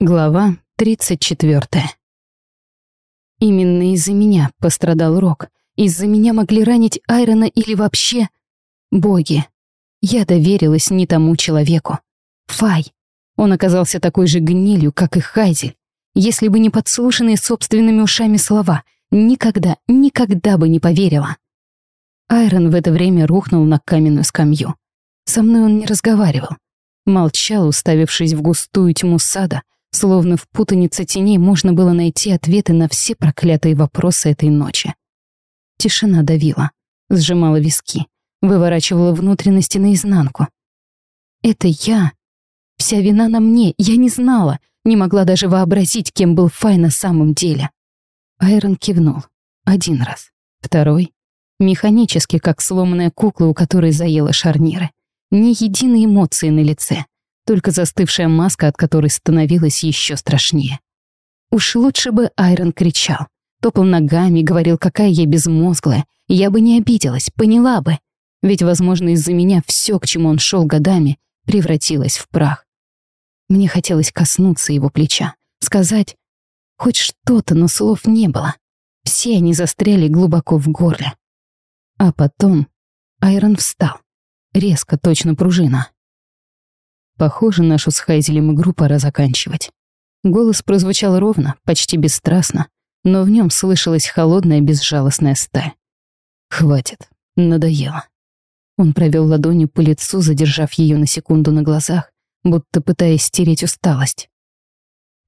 Глава 34. Именно из-за меня пострадал Рок. Из-за меня могли ранить Айрона или вообще... Боги. Я доверилась не тому человеку. Фай. Он оказался такой же гнилью, как и Хайзель. Если бы не подслушанные собственными ушами слова, никогда, никогда бы не поверила. Айрон в это время рухнул на каменную скамью. Со мной он не разговаривал. Молчал, уставившись в густую тьму сада, Словно в путанице теней можно было найти ответы на все проклятые вопросы этой ночи. Тишина давила, сжимала виски, выворачивала внутренности наизнанку. Это я. Вся вина на мне, я не знала, не могла даже вообразить, кем был Фай на самом деле. Айрон кивнул. Один раз. Второй. Механически, как сломанная кукла, у которой заела шарниры. Ни единой эмоции на лице — только застывшая маска, от которой становилось еще страшнее. Уж лучше бы Айрон кричал, топал ногами, говорил, какая я безмозглая, я бы не обиделась, поняла бы. Ведь, возможно, из-за меня все, к чему он шел годами, превратилось в прах. Мне хотелось коснуться его плеча, сказать хоть что-то, но слов не было. Все они застряли глубоко в горле. А потом Айрон встал. Резко, точно пружина. Похоже, нашу с Хайзелем игру пора заканчивать. Голос прозвучал ровно, почти бесстрастно, но в нем слышалась холодная безжалостная сталь. «Хватит, надоело». Он провел ладонью по лицу, задержав ее на секунду на глазах, будто пытаясь стереть усталость.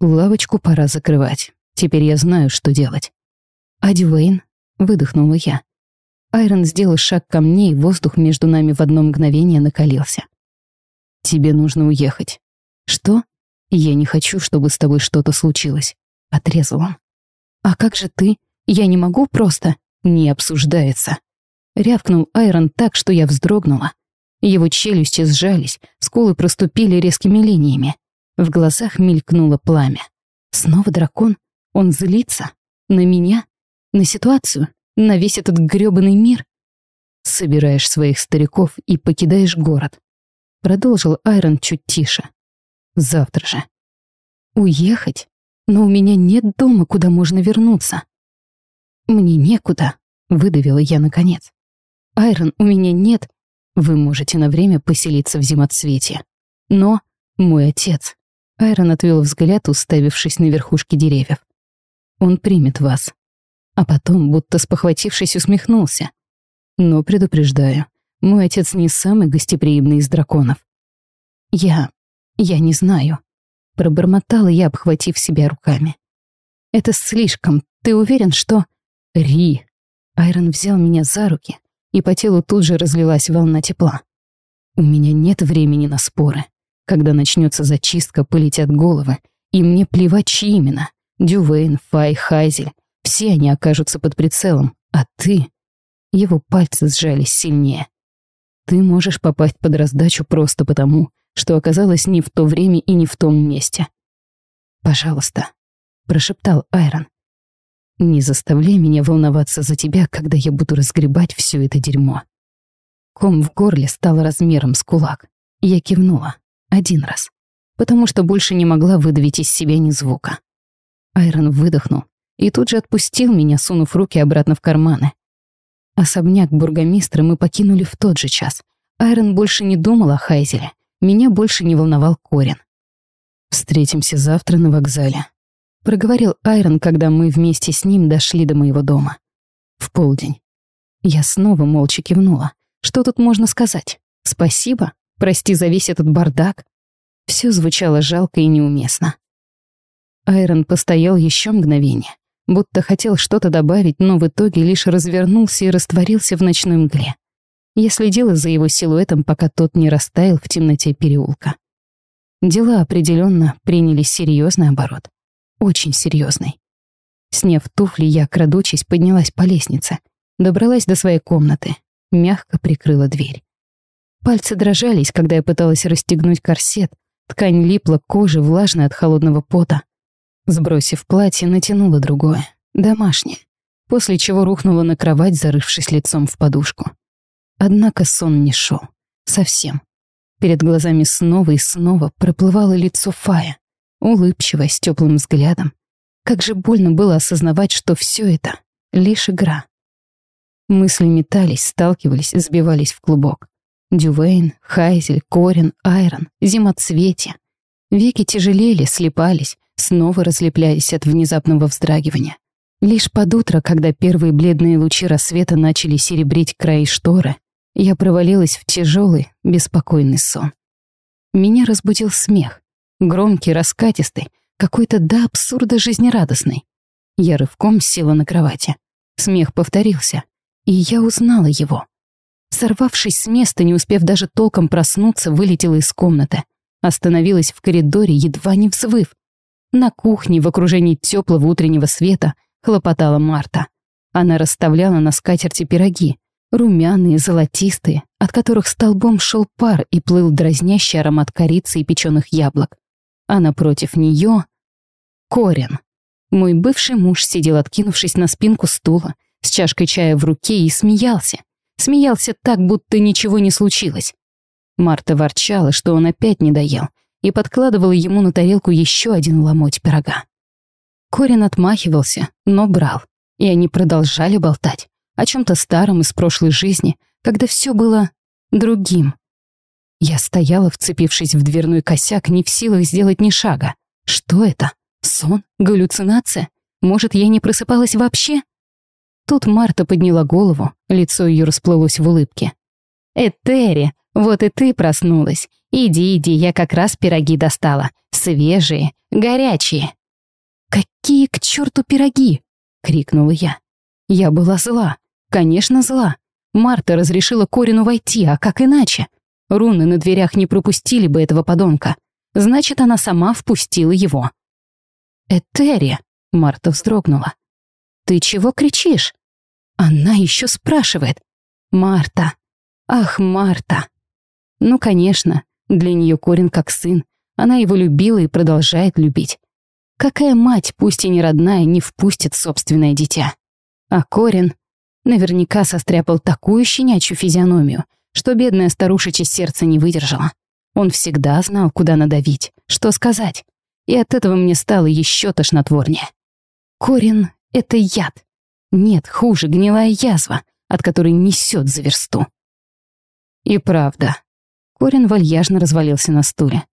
«Лавочку пора закрывать. Теперь я знаю, что делать». «Ади Уэйн?» — выдохнула я. Айрон сделал шаг ко мне, и воздух между нами в одно мгновение накалился. Тебе нужно уехать. Что? Я не хочу, чтобы с тобой что-то случилось. Отрезал он. А как же ты? Я не могу просто. Не обсуждается. Рявкнул Айрон так, что я вздрогнула. Его челюсти сжались, скулы проступили резкими линиями. В глазах мелькнуло пламя. Снова дракон? Он злится? На меня? На ситуацию? На весь этот грёбаный мир? Собираешь своих стариков и покидаешь город. Продолжил Айрон чуть тише. Завтра же. Уехать? Но у меня нет дома, куда можно вернуться. Мне некуда, выдавила я наконец. Айрон, у меня нет. Вы можете на время поселиться в зимоцвете. Но мой отец. Айрон отвел взгляд, уставившись на верхушки деревьев. Он примет вас. А потом, будто спохватившись, усмехнулся. Но предупреждаю, мой отец не самый гостеприимный из драконов. Я... я не знаю. Пробормотала я, обхватив себя руками. Это слишком. Ты уверен, что... Ри. Айрон взял меня за руки, и по телу тут же разлилась волна тепла. У меня нет времени на споры. Когда начнется зачистка, полетят головы, и мне плевать, чьи именно. Дювейн, Фай, Хайзель. Все они окажутся под прицелом, а ты... Его пальцы сжались сильнее. Ты можешь попасть под раздачу просто потому, что оказалась не в то время и не в том месте. «Пожалуйста», — прошептал Айрон. «Не заставляй меня волноваться за тебя, когда я буду разгребать все это дерьмо». Ком в горле стал размером с кулак. Я кивнула. Один раз. Потому что больше не могла выдавить из себя ни звука. Айрон выдохнул и тут же отпустил меня, сунув руки обратно в карманы. Особняк бургомистра мы покинули в тот же час. Айрон больше не думал о Хайзеле. Меня больше не волновал Корин. «Встретимся завтра на вокзале», — проговорил Айрон, когда мы вместе с ним дошли до моего дома. В полдень. Я снова молча кивнула. Что тут можно сказать? Спасибо? Прости за весь этот бардак? Все звучало жалко и неуместно. Айрон постоял еще мгновение, будто хотел что-то добавить, но в итоге лишь развернулся и растворился в ночной мгле. Я следила за его силуэтом, пока тот не растаял в темноте переулка. Дела определенно приняли серьезный оборот. Очень серьезный. Сняв туфли, я, крадучись, поднялась по лестнице, добралась до своей комнаты, мягко прикрыла дверь. Пальцы дрожались, когда я пыталась расстегнуть корсет, ткань липла к коже, влажная от холодного пота. Сбросив платье, натянула другое, домашнее, после чего рухнула на кровать, зарывшись лицом в подушку. Однако сон не шел. Совсем. Перед глазами снова и снова проплывало лицо Фая. улыбчивая, с теплым взглядом. Как же больно было осознавать, что все это — лишь игра. Мысли метались, сталкивались, сбивались в клубок. Дювейн, Хайзель, Корин, Айрон, Зимоцветие. Веки тяжелели, слепались, снова разлеплялись от внезапного вздрагивания. Лишь под утро, когда первые бледные лучи рассвета начали серебрить край шторы, я провалилась в тяжелый, беспокойный сон. Меня разбудил смех, громкий, раскатистый, какой-то до абсурда жизнерадостный. Я рывком села на кровати. Смех повторился, и я узнала его. Сорвавшись с места, не успев даже толком проснуться, вылетела из комнаты. Остановилась в коридоре, едва не взвыв. На кухне, в окружении теплого утреннего света, хлопотала Марта. Она расставляла на скатерти пироги, румяные, золотистые, от которых столбом шел пар и плыл дразнящий аромат корицы и печеных яблок. А напротив нее Корин. Мой бывший муж сидел, откинувшись на спинку стула, с чашкой чая в руке и смеялся. Смеялся так, будто ничего не случилось. Марта ворчала, что он опять не доел, и подкладывала ему на тарелку еще один ломоть пирога. Корин отмахивался, но брал, и они продолжали болтать о чем-то старом из прошлой жизни, когда все было другим. Я стояла, вцепившись в дверной косяк, не в силах сделать ни шага. Что это? Сон? Галлюцинация? Может, я не просыпалась вообще? Тут Марта подняла голову, лицо ее расплылось в улыбке. «Этери, вот и ты проснулась. Иди, иди, я как раз пироги достала. Свежие, горячие». «Какие к черту пироги?» — крикнула я. Я была зла. Конечно, зла. Марта разрешила Корину войти, а как иначе? Руны на дверях не пропустили бы этого подонка. Значит, она сама впустила его. «Этери!» — Марта вздрогнула. «Ты чего кричишь?» Она еще спрашивает. «Марта! Ах, Марта!» Ну, конечно, для нее Корин как сын. Она его любила и продолжает любить. Какая мать, пусть и не родная, не впустит собственное дитя? А Корин наверняка состряпал такую щенячью физиономию, что бедная старушечье сердце не выдержало. Он всегда знал, куда надавить, что сказать и от этого мне стало еще тошнотворнее. Корин — это яд. Нет, хуже, гнилая язва, от которой несет за версту. И правда. Корин вальяжно развалился на стуле.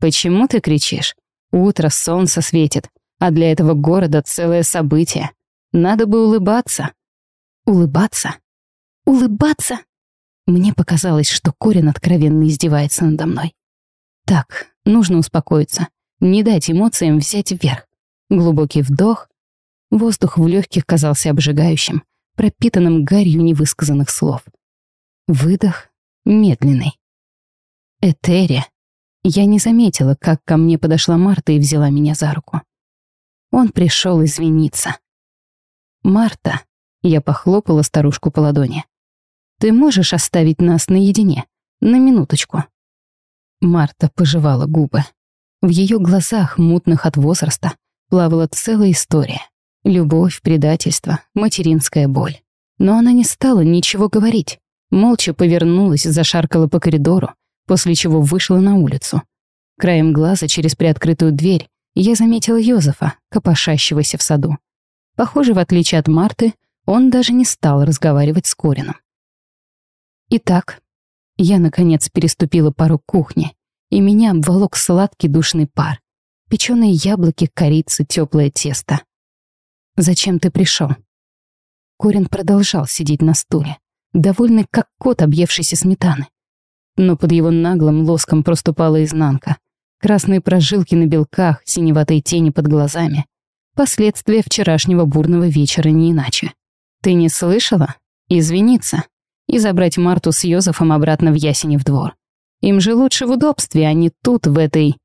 «Почему ты кричишь? Утро, солнце светит, а для этого города целое событие. Надо бы улыбаться». «Улыбаться? Улыбаться?» Мне показалось, что Корин откровенно издевается надо мной. Так, нужно успокоиться. Не дать эмоциям взять вверх. Глубокий вдох. Воздух в легких казался обжигающим, пропитанным гарью невысказанных слов. Выдох медленный. Этери. Я не заметила, как ко мне подошла Марта и взяла меня за руку. Он пришел извиниться. «Марта», — я похлопала старушку по ладони, «ты можешь оставить нас наедине? На минуточку?» Марта пожевала губы. В ее глазах, мутных от возраста, плавала целая история. Любовь, предательство, материнская боль. Но она не стала ничего говорить. Молча повернулась, зашаркала по коридору, после чего вышла на улицу. Краем глаза через приоткрытую дверь я заметила Йозефа, копошащегося в саду. Похоже, в отличие от Марты, он даже не стал разговаривать с Корином. Итак, я, наконец, переступила порог кухни и меня обволок сладкий душный пар. Печеные яблоки, корица, теплое тесто. «Зачем ты пришел? Корин продолжал сидеть на стуле, довольный как кот, объевшийся сметаны. Но под его наглым лоском проступала изнанка. Красные прожилки на белках, синеватые тени под глазами. Последствия вчерашнего бурного вечера не иначе. Ты не слышала? Извиниться. И забрать Марту с Йозефом обратно в Ясенев двор. Им же лучше в удобстве, а не тут, в этой...»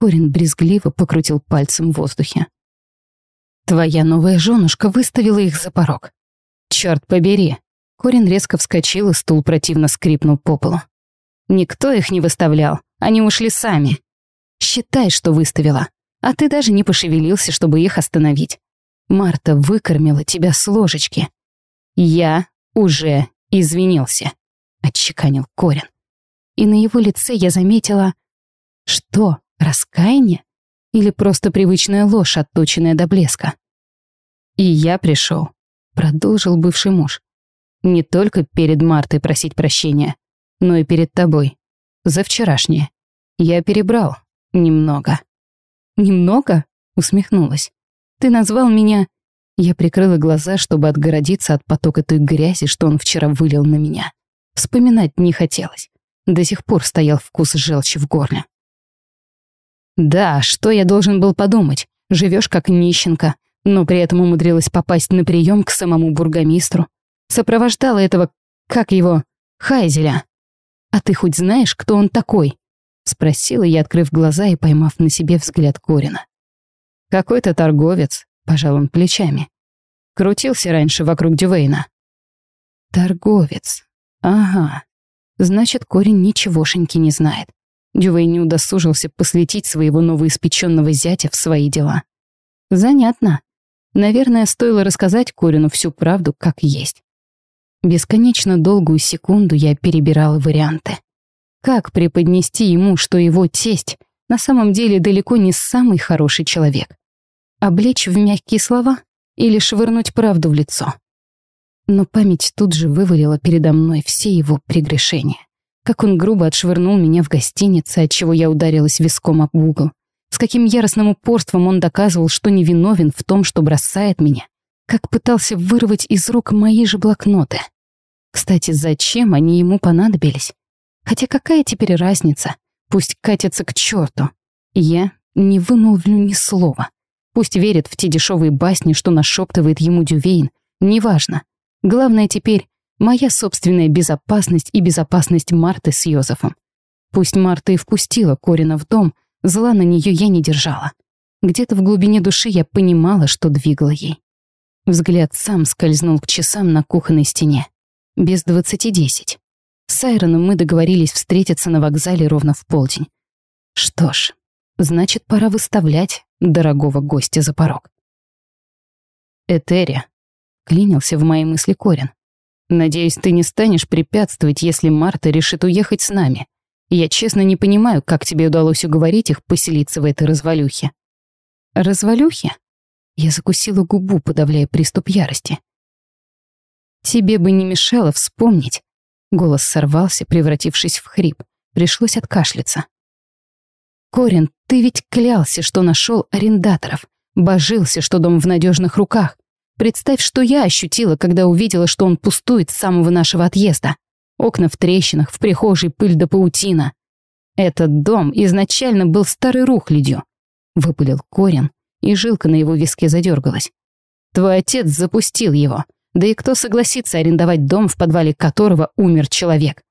Корин брезгливо покрутил пальцем в воздухе. «Твоя новая женушка выставила их за порог. Черт побери!» Корин резко вскочил, и стул противно скрипнул по полу. «Никто их не выставлял, они ушли сами. Считай, что выставила, а ты даже не пошевелился, чтобы их остановить. Марта выкормила тебя с ложечки. Я уже извинился», — отчеканил Корин и на его лице я заметила... Что, раскаяние? Или просто привычная ложь, отточенная до блеска? И я пришел, продолжил бывший муж. Не только перед Мартой просить прощения, но и перед тобой. За вчерашнее. Я перебрал. Немного. Немного? Усмехнулась. Ты назвал меня... Я прикрыла глаза, чтобы отгородиться от потока той грязи, что он вчера вылил на меня. Вспоминать не хотелось. До сих пор стоял вкус желчи в горле. Да, что я должен был подумать? Живешь как нищенка, но при этом умудрилась попасть на прием к самому бургомистру. Сопровождала этого, как его, Хайзеля. А ты хоть знаешь, кто он такой? Спросила я, открыв глаза и поймав на себе взгляд Корина. Какой-то торговец, пожал он плечами. Крутился раньше вокруг Дювейна. Торговец. Ага. Значит, корень ничегошеньки не знает. Дювей не удосужился посвятить своего новоиспеченного зятя в свои дела. Занятно. Наверное, стоило рассказать Корину всю правду, как есть. Бесконечно долгую секунду я перебирала варианты. Как преподнести ему, что его тесть на самом деле далеко не самый хороший человек? Облечь в мягкие слова или швырнуть правду в лицо? Но память тут же вывалила передо мной все его прегрешения. Как он грубо отшвырнул меня в гостинице, от чего я ударилась виском об угол. С каким яростным упорством он доказывал, что невиновен в том, что бросает меня. Как пытался вырвать из рук мои же блокноты. Кстати, зачем они ему понадобились? Хотя какая теперь разница? Пусть катится к черту. Я не вымолвлю ни слова. Пусть верит в те дешевые басни, что нашептывает ему Дювейн. Неважно. Главное теперь моя собственная безопасность и безопасность Марты с Йозефом. Пусть Марта и впустила Корина в дом, зла на нее я не держала. Где-то в глубине души я понимала, что двигало ей. Взгляд сам скользнул к часам на кухонной стене. Без двадцати десять. С Айроном мы договорились встретиться на вокзале ровно в полдень. Что ж, значит, пора выставлять дорогого гостя за порог. Этери, Клинился в мои мысли Корин. «Надеюсь, ты не станешь препятствовать, если Марта решит уехать с нами. Я честно не понимаю, как тебе удалось уговорить их поселиться в этой развалюхе». «Развалюхе?» Я закусила губу, подавляя приступ ярости. «Тебе бы не мешало вспомнить». Голос сорвался, превратившись в хрип. Пришлось откашляться. «Корин, ты ведь клялся, что нашел арендаторов, божился, что дом в надежных руках. Представь, что я ощутила, когда увидела, что он пустует с самого нашего отъезда. Окна в трещинах, в прихожей пыль да паутина. Этот дом изначально был старой рухлядью. Выпалил корень, и жилка на его виске задергалась. Твой отец запустил его. Да и кто согласится арендовать дом, в подвале которого умер человек?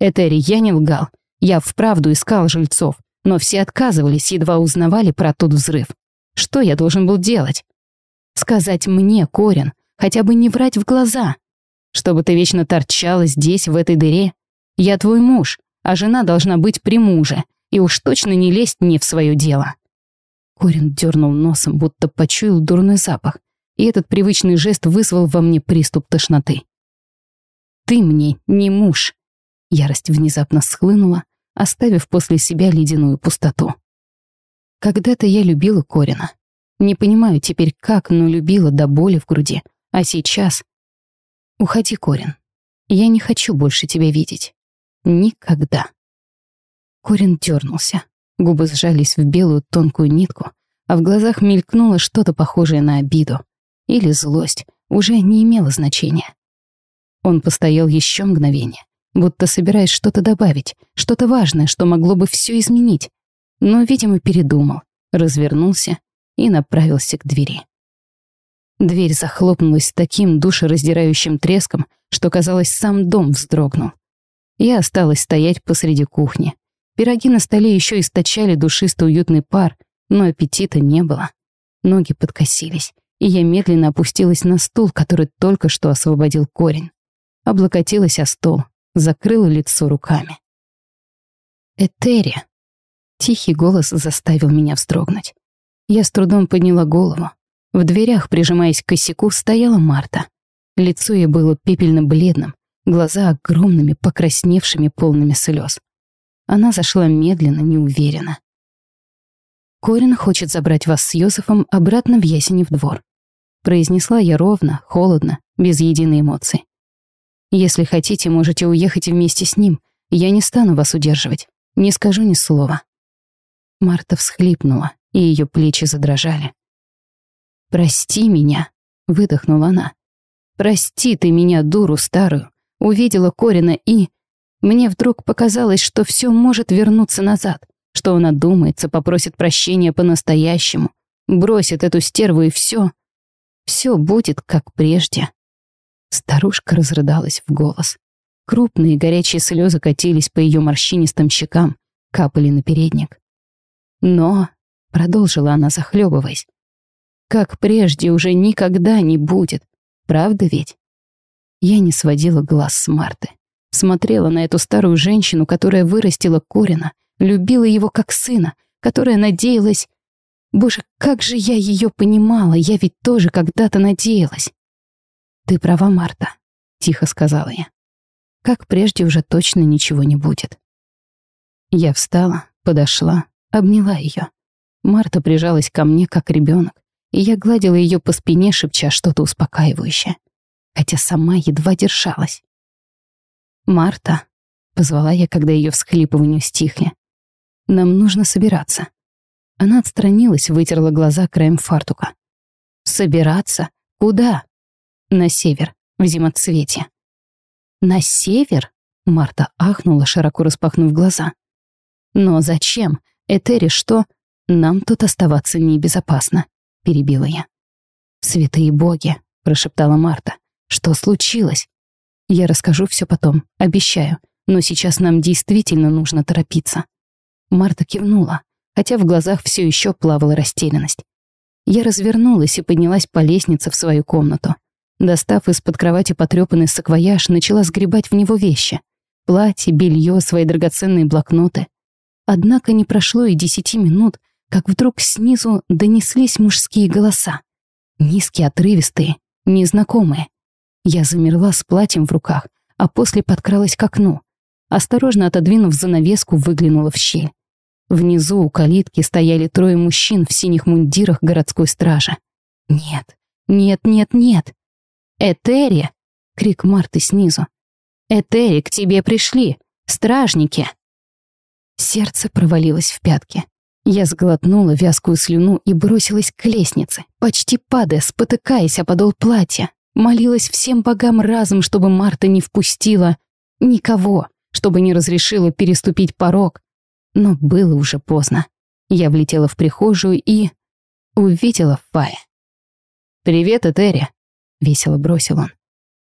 Этери, я не лгал. Я вправду искал жильцов, но все отказывались, едва узнавали про тот взрыв. Что я должен был делать? Сказать мне, Корин, хотя бы не врать в глаза. Чтобы ты вечно торчала здесь, в этой дыре. Я твой муж, а жена должна быть при муже, и уж точно не лезть не в свое дело. Корин дернул носом, будто почуял дурной запах, и этот привычный жест вызвал во мне приступ тошноты. «Ты мне не муж!» Ярость внезапно схлынула, оставив после себя ледяную пустоту. Когда-то я любила Корина, не понимаю теперь как, но любила до боли в груди. А сейчас... Уходи, Корин. Я не хочу больше тебя видеть. Никогда. Корин дернулся. Губы сжались в белую тонкую нитку, а в глазах мелькнуло что-то похожее на обиду. Или злость. Уже не имело значения. Он постоял еще мгновение, будто собираясь что-то добавить, что-то важное, что могло бы все изменить. Но, видимо, передумал, развернулся и направился к двери. Дверь захлопнулась таким душераздирающим треском, что, казалось, сам дом вздрогнул. Я осталась стоять посреди кухни. Пироги на столе еще источали душистый уютный пар, но аппетита не было. Ноги подкосились, и я медленно опустилась на стул, который только что освободил корень. Облокотилась о стол, закрыла лицо руками. «Этери!» Тихий голос заставил меня вздрогнуть. Я с трудом подняла голову. В дверях, прижимаясь к косяку, стояла Марта. Лицо ей было пепельно-бледным, глаза огромными, покрасневшими, полными слез. Она зашла медленно, неуверенно. Корин хочет забрать вас с Йозефом обратно в Ясенев двор. Произнесла я ровно, холодно, без единой эмоции. Если хотите, можете уехать вместе с ним. Я не стану вас удерживать. Не скажу ни слова. Марта всхлипнула, и ее плечи задрожали. «Прости меня», — выдохнула она. «Прости ты меня, дуру старую». Увидела Корина и... Мне вдруг показалось, что все может вернуться назад, что он одумается, попросит прощения по-настоящему, бросит эту стерву и все. Все будет как прежде. Старушка разрыдалась в голос. Крупные горячие слезы катились по ее морщинистым щекам, капали на передник. Но, продолжила она, захлебываясь, как прежде уже никогда не будет, правда ведь? Я не сводила глаз с Марты. Смотрела на эту старую женщину, которая вырастила Корина, любила его как сына, которая надеялась... Боже, как же я ее понимала, я ведь тоже когда-то надеялась. «Ты права, Марта», — тихо сказала я. «Как прежде уже точно ничего не будет». Я встала, подошла, обняла ее. Марта прижалась ко мне, как ребенок, и я гладила ее по спине, шепча что-то успокаивающее, хотя сама едва держалась. «Марта», — позвала я, когда ее всхлипывания стихли, — «нам нужно собираться». Она отстранилась, вытерла глаза краем фартука. «Собираться? Куда?» «На север, в зимоцвете». «На север?» — Марта ахнула, широко распахнув глаза. «Но зачем? Этери что? Нам тут оставаться небезопасно», — перебила я. «Святые боги», — прошептала Марта. «Что случилось?» Я расскажу все потом, обещаю, но сейчас нам действительно нужно торопиться. Марта кивнула, хотя в глазах все еще плавала растерянность. Я развернулась и поднялась по лестнице в свою комнату. Достав из-под кровати потрепанный саквояж, начала сгребать в него вещи. Платье, белье, свои драгоценные блокноты. Однако не прошло и десяти минут, как вдруг снизу донеслись мужские голоса. Низкие, отрывистые, незнакомые. Я замерла с платьем в руках, а после подкралась к окну. Осторожно отодвинув занавеску, выглянула в щель. Внизу у калитки стояли трое мужчин в синих мундирах городской стражи. «Нет, нет, нет, нет!» «Этери!» — крик Марты снизу. «Этери, к тебе пришли! Стражники!» Сердце провалилось в пятки. Я сглотнула вязкую слюну и бросилась к лестнице, почти падая, спотыкаясь о подол платья. Молилась всем богам разом, чтобы Марта не впустила никого, чтобы не разрешила переступить порог. Но было уже поздно. Я влетела в прихожую и... увидела Фая. «Привет, Этери», — весело бросил он.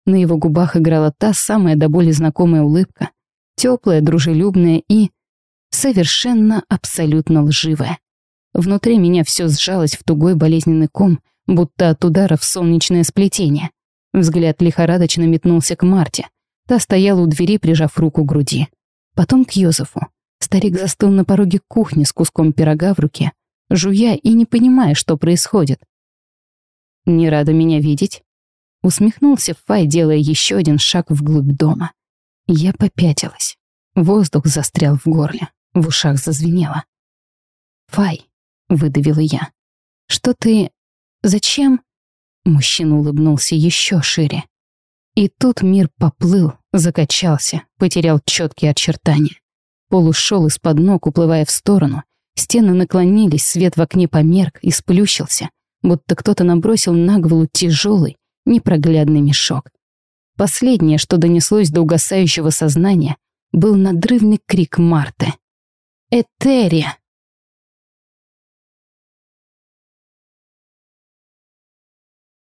На его губах играла та самая до боли знакомая улыбка, теплая, дружелюбная и... совершенно абсолютно лживая. Внутри меня все сжалось в тугой болезненный ком, будто от удара в солнечное сплетение. Взгляд лихорадочно метнулся к Марте. Та стояла у двери, прижав руку к груди. Потом к Йозефу. Старик застыл на пороге кухни с куском пирога в руке, жуя и не понимая, что происходит. «Не рада меня видеть?» Усмехнулся Фай, делая еще один шаг вглубь дома. Я попятилась. Воздух застрял в горле, в ушах зазвенело. «Фай», — выдавила я, — «что ты... Зачем?» Мужчина улыбнулся еще шире. И тут мир поплыл, закачался, потерял четкие очертания. Пол ушел из-под ног, уплывая в сторону. Стены наклонились, свет в окне померк и сплющился, будто кто-то набросил на голову тяжелый, непроглядный мешок. Последнее, что донеслось до угасающего сознания, был надрывный крик Марты. «Этерия!»